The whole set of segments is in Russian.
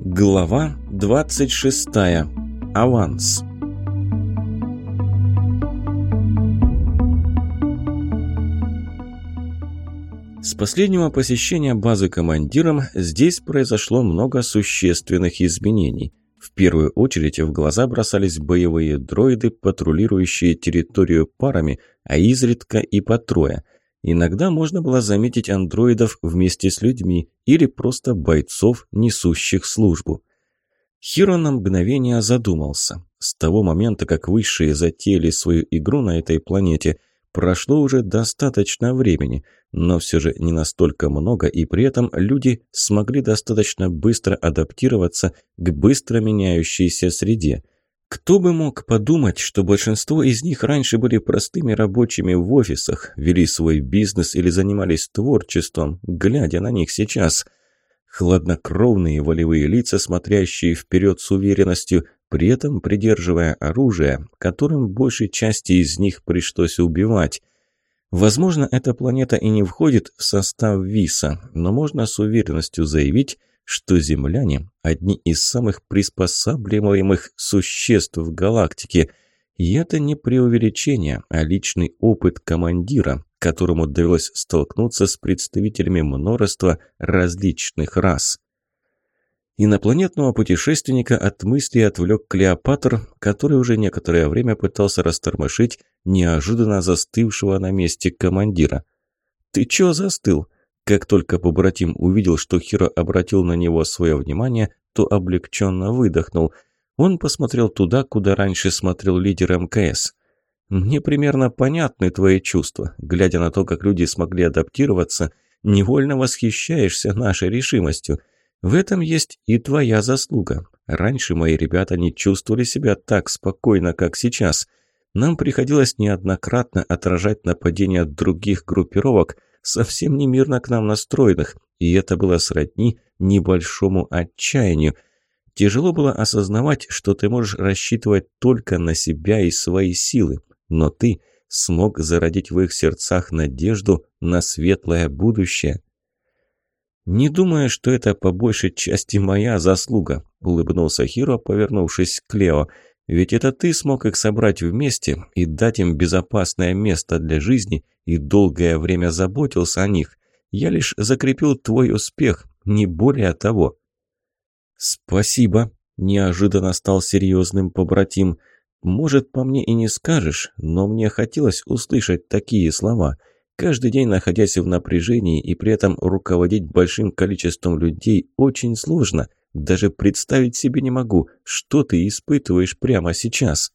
Глава 26. Аванс. С последнего посещения базы командиром здесь произошло много существенных изменений. В первую очередь в глаза бросались боевые дроиды, патрулирующие территорию парами, а изредка и по трое. Иногда можно было заметить андроидов вместе с людьми или просто бойцов, несущих службу. Хиро на мгновение задумался. С того момента, как высшие затеяли свою игру на этой планете, прошло уже достаточно времени, но все же не настолько много, и при этом люди смогли достаточно быстро адаптироваться к быстро меняющейся среде. Кто бы мог подумать, что большинство из них раньше были простыми рабочими в офисах, вели свой бизнес или занимались творчеством, глядя на них сейчас – Хладнокровные волевые лица, смотрящие вперед с уверенностью, при этом придерживая оружие, которым большей части из них пришлось убивать. Возможно, эта планета и не входит в состав ВИСа, но можно с уверенностью заявить, что земляне – одни из самых приспосабливаемых существ в галактике. И это не преувеличение, а личный опыт командира, которому довелось столкнуться с представителями множества различных рас. Инопланетного путешественника от мысли отвлек Клеопатр, который уже некоторое время пытался растормошить неожиданно застывшего на месте командира. «Ты чё застыл?» Как только побратим увидел, что Хиро обратил на него свое внимание, то облегченно выдохнул. Он посмотрел туда, куда раньше смотрел лидер МКС. Мне примерно понятны твои чувства. Глядя на то, как люди смогли адаптироваться, невольно восхищаешься нашей решимостью. В этом есть и твоя заслуга. Раньше мои ребята не чувствовали себя так спокойно, как сейчас. Нам приходилось неоднократно отражать нападения других группировок, совсем не мирно к нам настроенных, и это было сродни небольшому отчаянию. Тяжело было осознавать, что ты можешь рассчитывать только на себя и свои силы но ты смог зародить в их сердцах надежду на светлое будущее. «Не думаю, что это по большей части моя заслуга», – улыбнулся Хиро, повернувшись к Лео. «Ведь это ты смог их собрать вместе и дать им безопасное место для жизни и долгое время заботился о них. Я лишь закрепил твой успех, не более того». «Спасибо», – неожиданно стал серьезным побратим. Может, по мне и не скажешь, но мне хотелось услышать такие слова. Каждый день, находясь в напряжении и при этом руководить большим количеством людей, очень сложно. Даже представить себе не могу, что ты испытываешь прямо сейчас.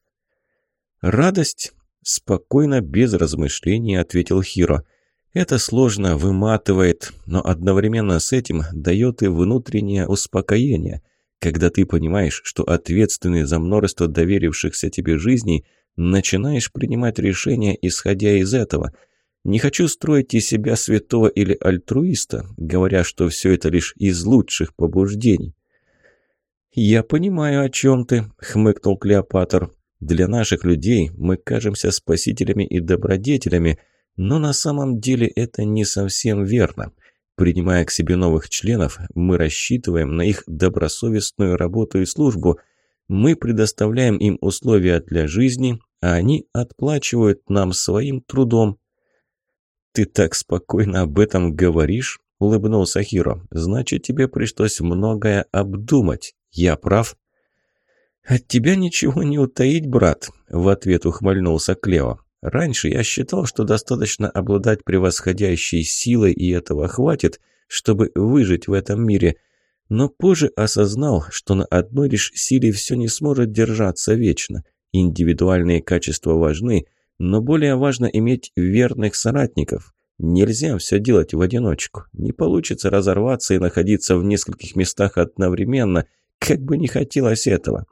«Радость?» – спокойно, без размышлений ответил Хиро. «Это сложно, выматывает, но одновременно с этим дает и внутреннее успокоение» когда ты понимаешь, что ответственный за множество доверившихся тебе жизней, начинаешь принимать решения, исходя из этого. Не хочу строить из себя святого или альтруиста, говоря, что все это лишь из лучших побуждений. «Я понимаю, о чем ты», — хмыкнул Клеопатр. «Для наших людей мы кажемся спасителями и добродетелями, но на самом деле это не совсем верно. Принимая к себе новых членов, мы рассчитываем на их добросовестную работу и службу. Мы предоставляем им условия для жизни, а они отплачивают нам своим трудом. «Ты так спокойно об этом говоришь?» – улыбнулся Хиро. «Значит, тебе пришлось многое обдумать. Я прав?» «От тебя ничего не утаить, брат», – в ответ ухмыльнулся Клео. Раньше я считал, что достаточно обладать превосходящей силой, и этого хватит, чтобы выжить в этом мире. Но позже осознал, что на одной лишь силе все не сможет держаться вечно. Индивидуальные качества важны, но более важно иметь верных соратников. Нельзя все делать в одиночку. Не получится разорваться и находиться в нескольких местах одновременно, как бы не хотелось этого.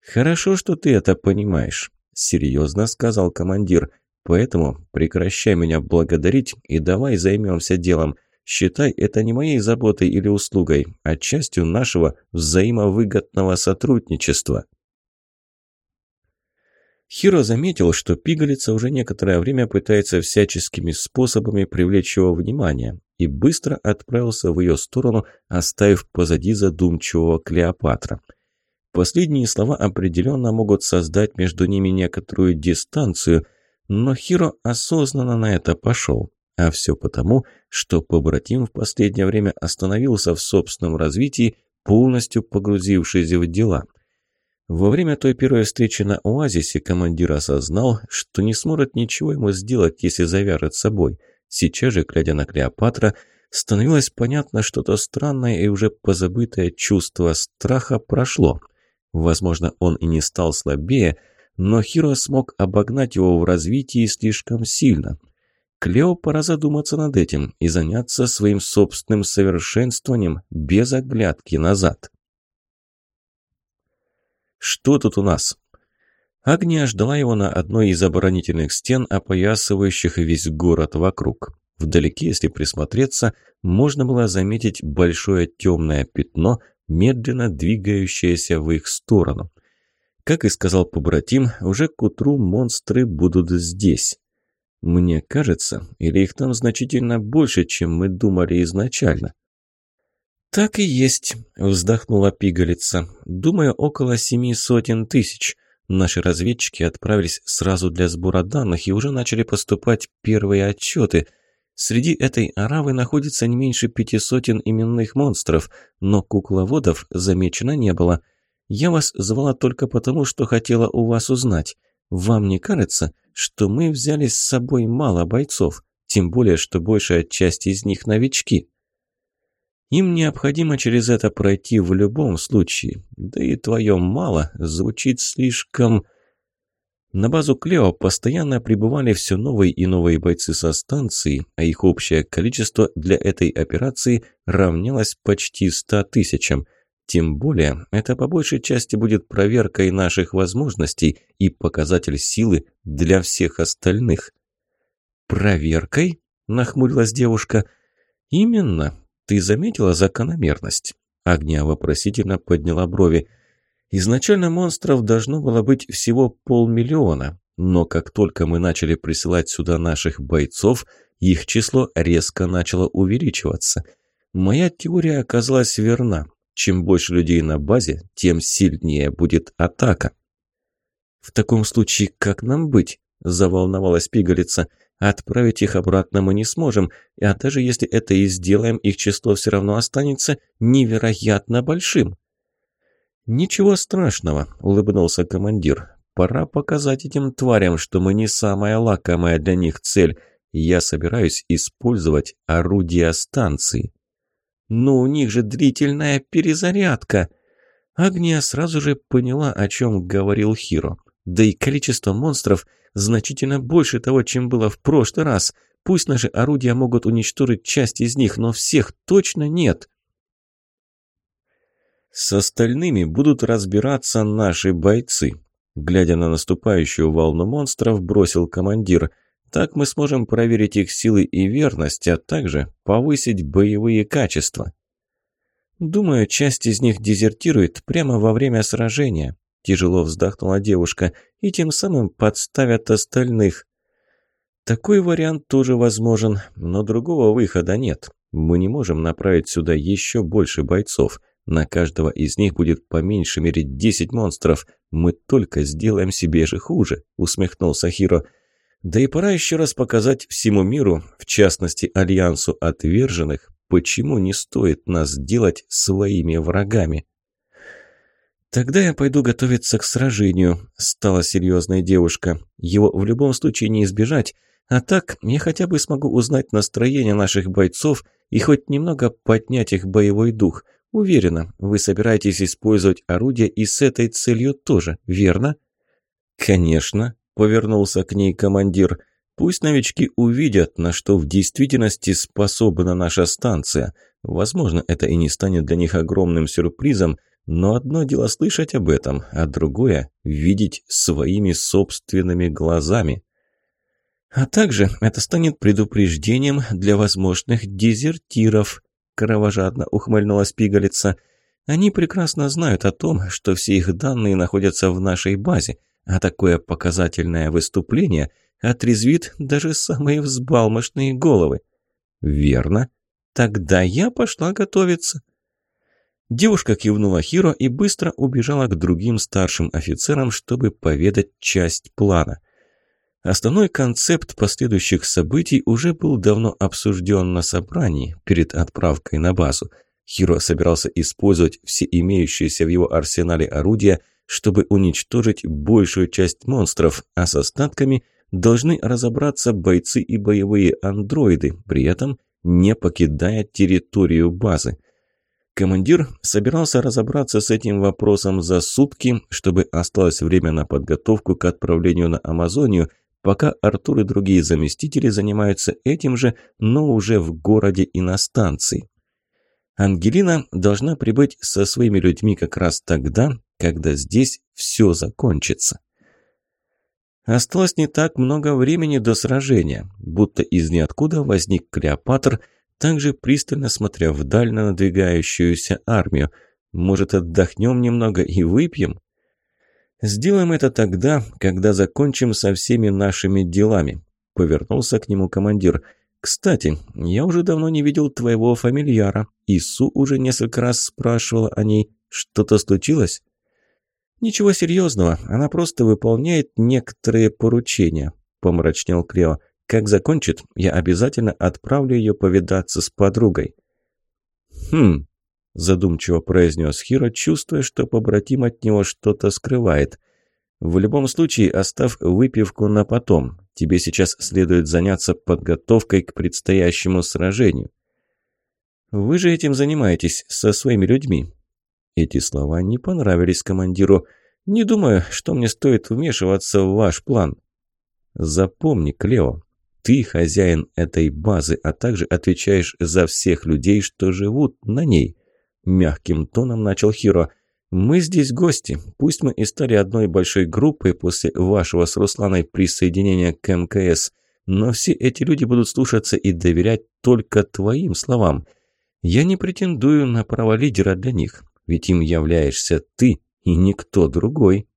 Хорошо, что ты это понимаешь серьезно сказал командир. «Поэтому прекращай меня благодарить и давай займемся делом. Считай это не моей заботой или услугой, а частью нашего взаимовыгодного сотрудничества». Хиро заметил, что пигалица уже некоторое время пытается всяческими способами привлечь его внимание, и быстро отправился в ее сторону, оставив позади задумчивого Клеопатра. Последние слова определенно могут создать между ними некоторую дистанцию, но Хиро осознанно на это пошел. А все потому, что побратим в последнее время остановился в собственном развитии, полностью погрузившись в дела – во время той первой встречи на оазисе командир осознал, что не сможет ничего ему сделать, если завяжет собой. Сейчас же, глядя на Клеопатра, становилось понятно, что то странное и уже позабытое чувство страха прошло. Возможно, он и не стал слабее, но Хиро смог обогнать его в развитии слишком сильно. Клео пора задуматься над этим и заняться своим собственным совершенствованием без оглядки назад. «Что тут у нас?» Агния ждала его на одной из оборонительных стен, опоясывающих весь город вокруг. Вдалеке, если присмотреться, можно было заметить большое темное пятно, медленно двигающееся в их сторону. Как и сказал побратим, уже к утру монстры будут здесь. Мне кажется, или их там значительно больше, чем мы думали изначально. «Так и есть», – вздохнула пигалица. «Думаю, около семи сотен тысяч. Наши разведчики отправились сразу для сбора данных и уже начали поступать первые отчеты. Среди этой аравы находится не меньше пяти сотен именных монстров, но кукловодов замечено не было. Я вас звала только потому, что хотела у вас узнать. Вам не кажется, что мы взяли с собой мало бойцов, тем более, что большая часть из них новички?» Им необходимо через это пройти в любом случае. Да и твое «мало» звучит слишком... На базу Клео постоянно прибывали все новые и новые бойцы со станции, а их общее количество для этой операции равнялось почти ста тысячам. Тем более, это по большей части будет проверкой наших возможностей и показатель силы для всех остальных. «Проверкой?» – нахмурилась девушка. «Именно. «Ты заметила закономерность?» Агния вопросительно подняла брови. «Изначально монстров должно было быть всего полмиллиона, но как только мы начали присылать сюда наших бойцов, их число резко начало увеличиваться. Моя теория оказалась верна. Чем больше людей на базе, тем сильнее будет атака». «В таком случае как нам быть?» – заволновалась пигалица. Отправить их обратно мы не сможем, а даже если это и сделаем, их число все равно останется невероятно большим». «Ничего страшного», – улыбнулся командир. «Пора показать этим тварям, что мы не самая лакомая для них цель. Я собираюсь использовать орудия станции». «Но у них же длительная перезарядка!» Агния сразу же поняла, о чем говорил Хиро. Да и количество монстров значительно больше того, чем было в прошлый раз. Пусть наши орудия могут уничтожить часть из них, но всех точно нет. С остальными будут разбираться наши бойцы. Глядя на наступающую волну монстров, бросил командир. Так мы сможем проверить их силы и верность, а также повысить боевые качества. Думаю, часть из них дезертирует прямо во время сражения. Тяжело вздохнула девушка. «И тем самым подставят остальных». Такой вариант тоже возможен, но другого выхода нет. Мы не можем направить сюда еще больше бойцов. На каждого из них будет по меньшей мере 10 монстров. Мы только сделаем себе же хуже», — усмехнулся Хиро. «Да и пора еще раз показать всему миру, в частности Альянсу отверженных, почему не стоит нас делать своими врагами». «Тогда я пойду готовиться к сражению», – стала серьезная девушка. «Его в любом случае не избежать, а так я хотя бы смогу узнать настроение наших бойцов и хоть немного поднять их боевой дух. Уверена, вы собираетесь использовать орудие и с этой целью тоже, верно?» «Конечно», – повернулся к ней командир. «Пусть новички увидят, на что в действительности способна наша станция. Возможно, это и не станет для них огромным сюрпризом, но одно дело слышать об этом, а другое – видеть своими собственными глазами. А также это станет предупреждением для возможных дезертиров, кровожадно ухмыльнулась пигалица. Они прекрасно знают о том, что все их данные находятся в нашей базе, а такое показательное выступление отрезвит даже самые взбалмошные головы. Верно. Тогда я пошла готовиться. Девушка кивнула Хиро и быстро убежала к другим старшим офицерам, чтобы поведать часть плана. Основной концепт последующих событий уже был давно обсужден на собрании перед отправкой на базу. Хиро собирался использовать все имеющиеся в его арсенале орудия, чтобы уничтожить большую часть монстров, а с остатками должны разобраться бойцы и боевые андроиды, при этом не покидая территорию базы. Командир собирался разобраться с этим вопросом за сутки, чтобы осталось время на подготовку к отправлению на Амазонию, пока Артур и другие заместители занимаются этим же, но уже в городе и на станции. Ангелина должна прибыть со своими людьми как раз тогда, когда здесь все закончится. Осталось не так много времени до сражения, будто из ниоткуда возник Клеопатр, также пристально смотря вдаль на надвигающуюся армию. Может, отдохнем немного и выпьем? «Сделаем это тогда, когда закончим со всеми нашими делами», — повернулся к нему командир. «Кстати, я уже давно не видел твоего фамильяра. Ису уже несколько раз спрашивала о ней. Что-то случилось?» «Ничего серьезного, она просто выполняет некоторые поручения», — помрачнел Клео. «Как закончит, я обязательно отправлю ее повидаться с подругой». «Хм», задумчиво произнес Хиро, чувствуя, что побратим от него что-то скрывает. «В любом случае, оставь выпивку на потом. Тебе сейчас следует заняться подготовкой к предстоящему сражению». «Вы же этим занимаетесь со своими людьми». Эти слова не понравились командиру. «Не думаю, что мне стоит вмешиваться в ваш план». «Запомни, Клео, ты хозяин этой базы, а также отвечаешь за всех людей, что живут на ней. Мягким тоном начал Хиро. «Мы здесь гости. Пусть мы и стали одной большой группой после вашего с Русланой присоединения к МКС, но все эти люди будут слушаться и доверять только твоим словам. Я не претендую на право лидера для них, ведь им являешься ты и никто другой».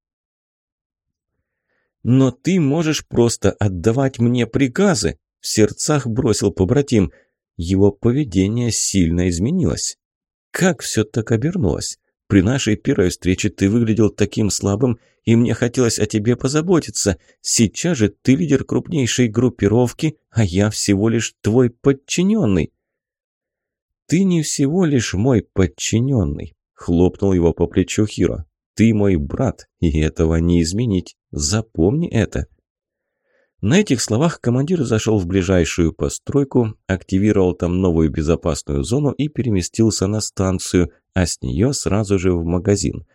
«Но ты можешь просто отдавать мне приказы», – в сердцах бросил побратим. Его поведение сильно изменилось. Как все так обернулось? При нашей первой встрече ты выглядел таким слабым, и мне хотелось о тебе позаботиться. Сейчас же ты лидер крупнейшей группировки, а я всего лишь твой подчиненный». «Ты не всего лишь мой подчиненный», — хлопнул его по плечу Хиро. «Ты мой брат, и этого не изменить. Запомни это». На этих словах командир зашел в ближайшую постройку, активировал там новую безопасную зону и переместился на станцию, а с нее сразу же в магазин.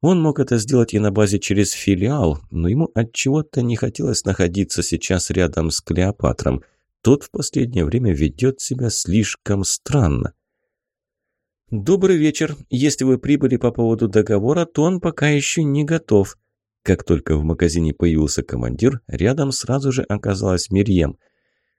Он мог это сделать и на базе через филиал, но ему от чего то не хотелось находиться сейчас рядом с Клеопатром. Тот в последнее время ведет себя слишком странно. «Добрый вечер. Если вы прибыли по поводу договора, то он пока еще не готов», как только в магазине появился командир, рядом сразу же оказалась Мирьем.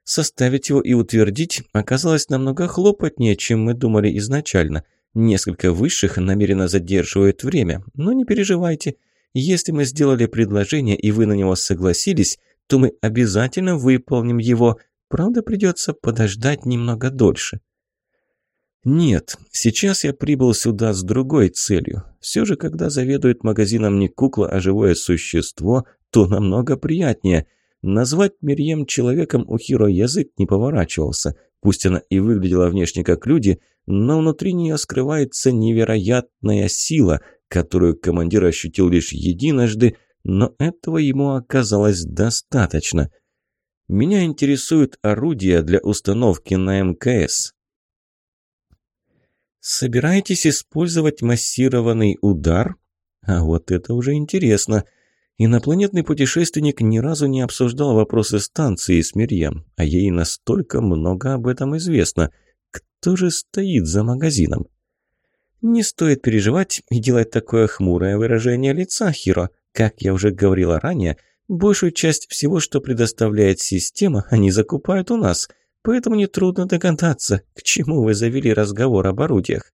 Составить его и утвердить оказалось намного хлопотнее, чем мы думали изначально. Несколько высших намеренно задерживают время, но не переживайте. Если мы сделали предложение и вы на него согласились, то мы обязательно выполним его. Правда, придется подождать немного дольше. «Нет, сейчас я прибыл сюда с другой целью. Все же, когда заведует магазином не кукла, а живое существо, то намного приятнее. Назвать Мирьем человеком у Хиро язык не поворачивался. Пусть она и выглядела внешне как люди, но внутри нее скрывается невероятная сила, которую командир ощутил лишь единожды, но этого ему оказалось достаточно. Меня интересуют орудия для установки на МКС. Собираетесь использовать массированный удар? А вот это уже интересно. Инопланетный путешественник ни разу не обсуждал вопросы станции с Мирьем, а ей настолько много об этом известно. Кто же стоит за магазином? Не стоит переживать и делать такое хмурое выражение лица, Хиро. Как я уже говорила ранее, большую часть всего, что предоставляет система, они закупают у нас – Поэтому нетрудно догадаться, к чему вы завели разговор об орудиях.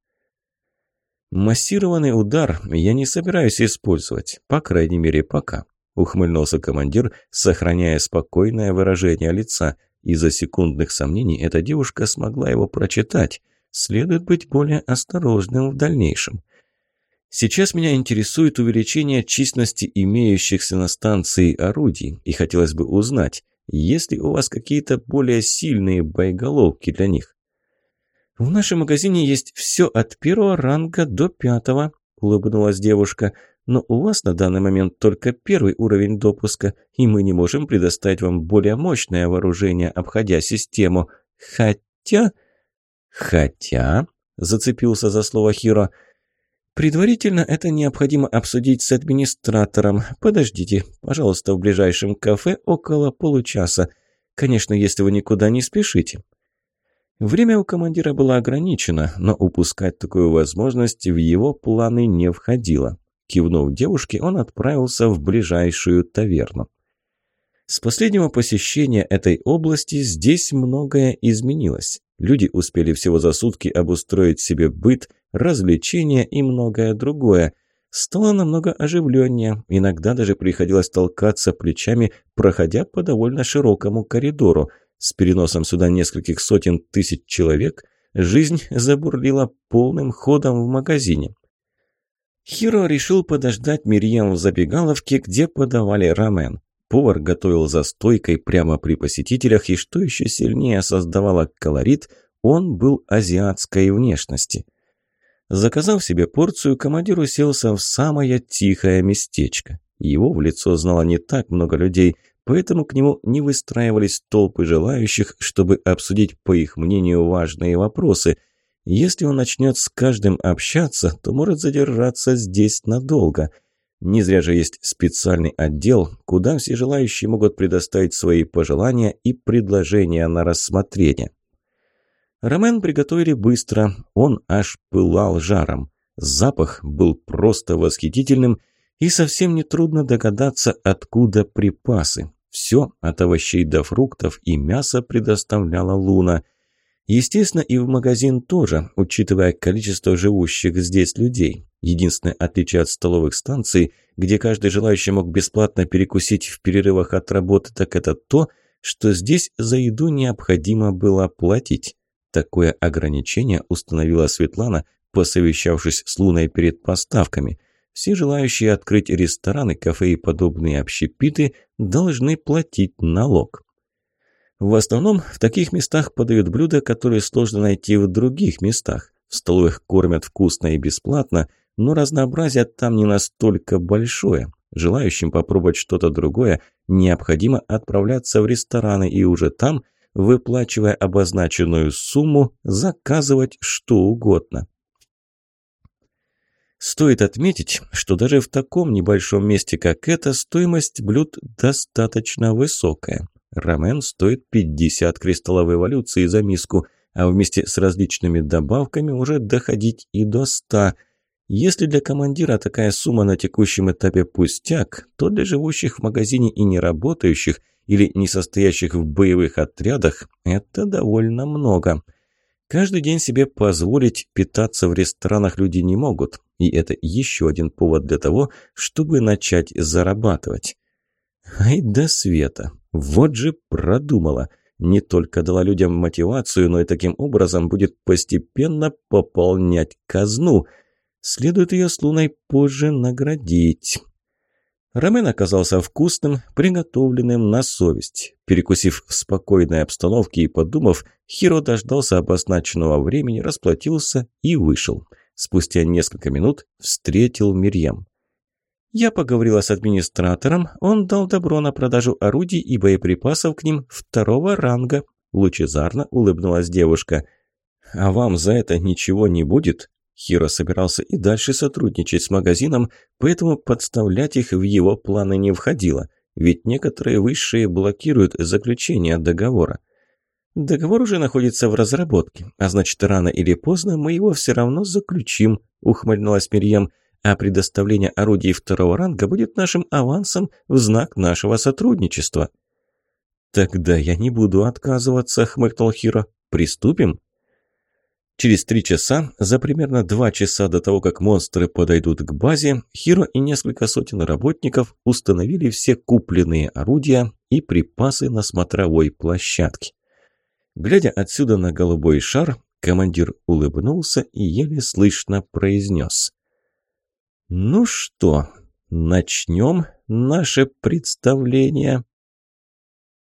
Массированный удар я не собираюсь использовать, по крайней мере, пока. ухмыльнулся командир, сохраняя спокойное выражение лица. Из-за секундных сомнений эта девушка смогла его прочитать. Следует быть более осторожным в дальнейшем. Сейчас меня интересует увеличение численности имеющихся на станции орудий, и хотелось бы узнать, есть ли у вас какие-то более сильные боеголовки для них. «В нашем магазине есть все от первого ранга до пятого», – улыбнулась девушка. «Но у вас на данный момент только первый уровень допуска, и мы не можем предоставить вам более мощное вооружение, обходя систему. Хотя...» «Хотя...» – зацепился за слово Хиро – Предварительно это необходимо обсудить с администратором. Подождите, пожалуйста, в ближайшем кафе около получаса. Конечно, если вы никуда не спешите. Время у командира было ограничено, но упускать такую возможность в его планы не входило. Кивнув девушке, он отправился в ближайшую таверну. С последнего посещения этой области здесь многое изменилось. Люди успели всего за сутки обустроить себе быт, развлечения и многое другое. Стало намного оживленнее, иногда даже приходилось толкаться плечами, проходя по довольно широкому коридору. С переносом сюда нескольких сотен тысяч человек жизнь забурлила полным ходом в магазине. Хиро решил подождать Мирьям в забегаловке, где подавали рамен. Повар готовил за стойкой прямо при посетителях, и что еще сильнее создавало колорит, он был азиатской внешности. Заказав себе порцию, командир уселся в самое тихое местечко. Его в лицо знало не так много людей, поэтому к нему не выстраивались толпы желающих, чтобы обсудить, по их мнению, важные вопросы. Если он начнет с каждым общаться, то может задержаться здесь надолго. Не зря же есть специальный отдел, куда все желающие могут предоставить свои пожелания и предложения на рассмотрение. Рамен приготовили быстро, он аж пылал жаром. Запах был просто восхитительным, и совсем нетрудно догадаться, откуда припасы. Все от овощей до фруктов и мяса предоставляла Луна. Естественно, и в магазин тоже, учитывая количество живущих здесь людей. Единственное отличие от столовых станций, где каждый желающий мог бесплатно перекусить в перерывах от работы, так это то, что здесь за еду необходимо было платить. Такое ограничение установила Светлана, посовещавшись с Луной перед поставками. Все желающие открыть рестораны, кафе и подобные общепиты должны платить налог. В основном в таких местах подают блюда, которые сложно найти в других местах. В столовых кормят вкусно и бесплатно, но разнообразие там не настолько большое. Желающим попробовать что-то другое необходимо отправляться в рестораны и уже там – выплачивая обозначенную сумму, заказывать что угодно. Стоит отметить, что даже в таком небольшом месте, как это, стоимость блюд достаточно высокая. Рамен стоит 50 кристаллов эволюции за миску, а вместе с различными добавками уже доходить и до 100. Если для командира такая сумма на текущем этапе пустяк, то для живущих в магазине и не работающих – или не состоящих в боевых отрядах, это довольно много. Каждый день себе позволить питаться в ресторанах люди не могут, и это еще один повод для того, чтобы начать зарабатывать. Ай да Света, вот же продумала. Не только дала людям мотивацию, но и таким образом будет постепенно пополнять казну. Следует ее с Луной позже наградить. Рамен оказался вкусным, приготовленным на совесть. Перекусив в спокойной обстановке и подумав, Хиро дождался обозначенного времени, расплатился и вышел. Спустя несколько минут встретил Мирьям. Я поговорила с администратором, он дал добро на продажу орудий и боеприпасов к ним второго ранга. Лучезарно улыбнулась девушка. «А вам за это ничего не будет?» Хиро собирался и дальше сотрудничать с магазином, поэтому подставлять их в его планы не входило, ведь некоторые высшие блокируют заключение договора. Договор уже находится в разработке, а значит, рано или поздно мы его все равно заключим, ухмыльнулась Мирьям, а предоставление орудий второго ранга будет нашим авансом в знак нашего сотрудничества. «Тогда я не буду отказываться», — хмыкнул Хиро. «Приступим?» Через три часа, за примерно два часа до того, как монстры подойдут к базе, Хиро и несколько сотен работников установили все купленные орудия и припасы на смотровой площадке. Глядя отсюда на голубой шар, командир улыбнулся и еле слышно произнес. «Ну что, начнем наше представление?»